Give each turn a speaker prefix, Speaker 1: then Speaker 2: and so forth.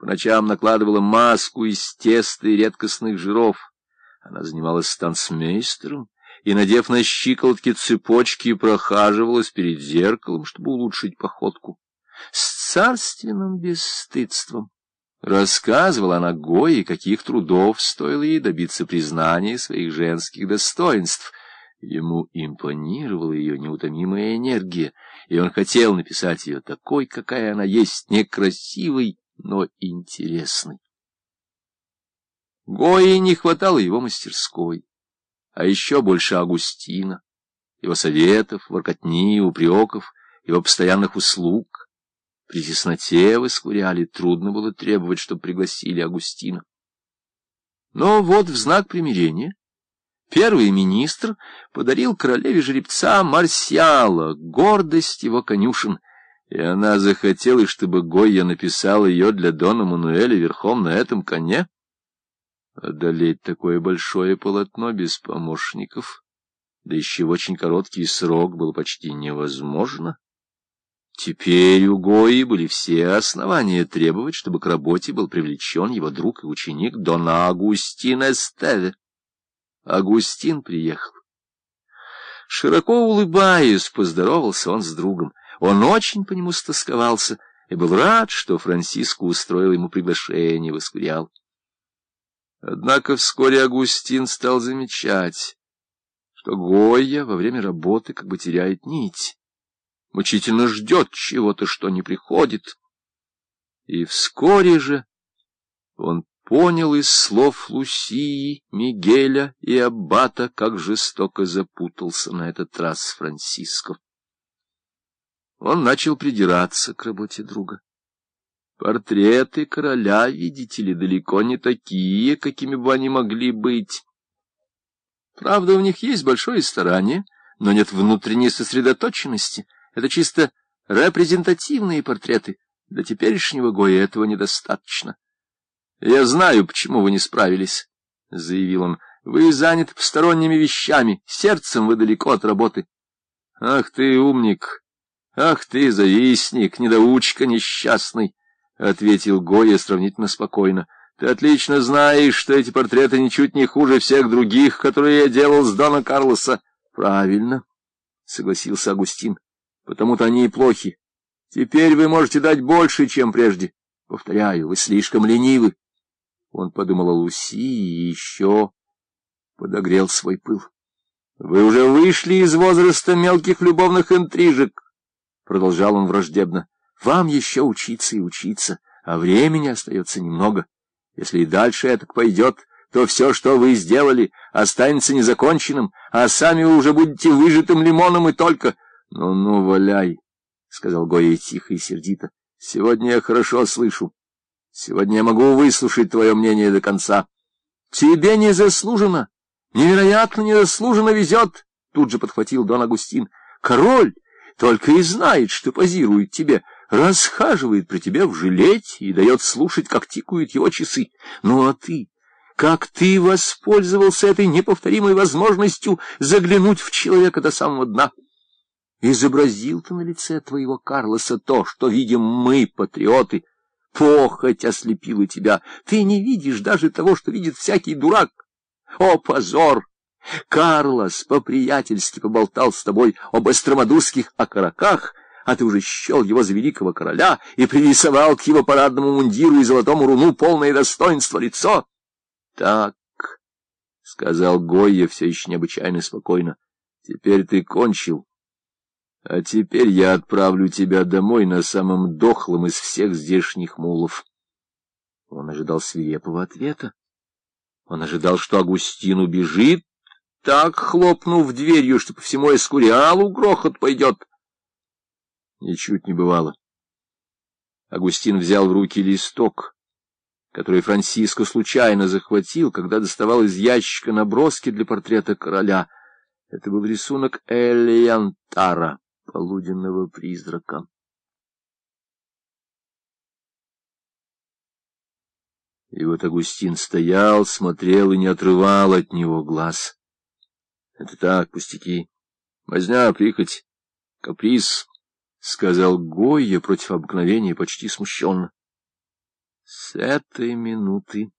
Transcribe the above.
Speaker 1: по ночам накладывала маску из теста и редкостных жиров. Она занималась станцмейстером и, надев на щиколотки цепочки, прохаживалась перед зеркалом, чтобы улучшить походку. С царственным бесстыдством рассказывала она Гое, каких трудов стоило ей добиться признания своих женских достоинств. Ему импонировала ее неутомимая энергия, и он хотел написать ее такой, какая она есть, некрасивой, но интересной. Гои не хватало его мастерской, а еще больше Агустина, его советов, воркотни, упреков, его постоянных услуг. При тесноте в Искуряле трудно было требовать, чтобы пригласили Агустина. Но вот в знак примирения первый министр подарил королеве жеребца Марсиала, гордость его конюшен, и она захотела, чтобы Гойя написал ее для Дона Мануэля верхом на этом коне. Одолеть такое большое полотно без помощников, да еще в очень короткий срок, было почти невозможно. Теперь у Гои были все основания требовать, чтобы к работе был привлечен его друг и ученик Дон Агустин Эстеве. Агустин приехал. Широко улыбаясь, поздоровался он с другом. Он очень по нему стосковался и был рад, что Франциско устроил ему приглашение в Искуриал. Однако вскоре Агустин стал замечать, что Гойя во время работы как бы теряет нить, мучительно ждет чего-то, что не приходит. И вскоре же он понял из слов Лусии, Мигеля и Аббата, как жестоко запутался на этот раз Франциско. Он начал придираться к работе друга. Портреты короля, видите ли, далеко не такие, какими бы они могли быть. Правда, у них есть большое старание, но нет внутренней сосредоточенности. Это чисто репрезентативные портреты. Для теперешнего Гоя этого недостаточно. — Я знаю, почему вы не справились, — заявил он. — Вы заняты посторонними вещами, сердцем вы далеко от работы. — Ах ты, умник! Ах ты, завистник, недоучка несчастный! — ответил Гоя сравнительно спокойно. — Ты отлично знаешь, что эти портреты ничуть не хуже всех других, которые я делал с Дона Карлоса. — Правильно, — согласился Агустин. — Потому-то они и плохи. Теперь вы можете дать больше, чем прежде. Повторяю, вы слишком ленивы. Он подумал о Луси и еще подогрел свой пыл. — Вы уже вышли из возраста мелких любовных интрижек, — продолжал он враждебно. Вам еще учиться и учиться, а времени остается немного. Если и дальше это пойдет, то все, что вы сделали, останется незаконченным, а сами вы уже будете выжатым лимоном и только... Ну, — Ну-ну, валяй, — сказал Гоя тихо и сердито. — Сегодня я хорошо слышу. Сегодня я могу выслушать твое мнение до конца. — Тебе незаслуженно, невероятно незаслуженно везет, — тут же подхватил Дон Агустин. — Король только и знает, что позирует тебе, — расхаживает при тебе в жилете и дает слушать, как тикают его часы. Ну а ты, как ты воспользовался этой неповторимой возможностью заглянуть в человека до самого дна? Изобразил ты на лице твоего Карлоса то, что видим мы, патриоты. Похоть ослепила тебя. Ты не видишь даже того, что видит всякий дурак. О, позор! Карлос по-приятельски поболтал с тобой об остромадурских окороках, а ты уже счел его за великого короля и пририсовал к его парадному мундиру и золотому руну полное достоинство лицо. — Так, — сказал Гойя все еще необычайно спокойно, — теперь ты кончил. А теперь я отправлю тебя домой на самом дохлом из всех здешних мулов. Он ожидал свирепого ответа. Он ожидал, что Агустин убежит, так хлопнув дверью, что по всему Эскуриалу грохот пойдет. Ничуть не бывало. Агустин взял в руки листок, который Франциско случайно захватил, когда доставал из ящика наброски для портрета короля. Это был рисунок Элиантара, полуденного призрака. И вот Агустин стоял, смотрел и не отрывал от него глаз. Это так, пустяки. Возня, прихоть, каприз. — сказал Гойя против обыкновения почти смущенно. С этой минуты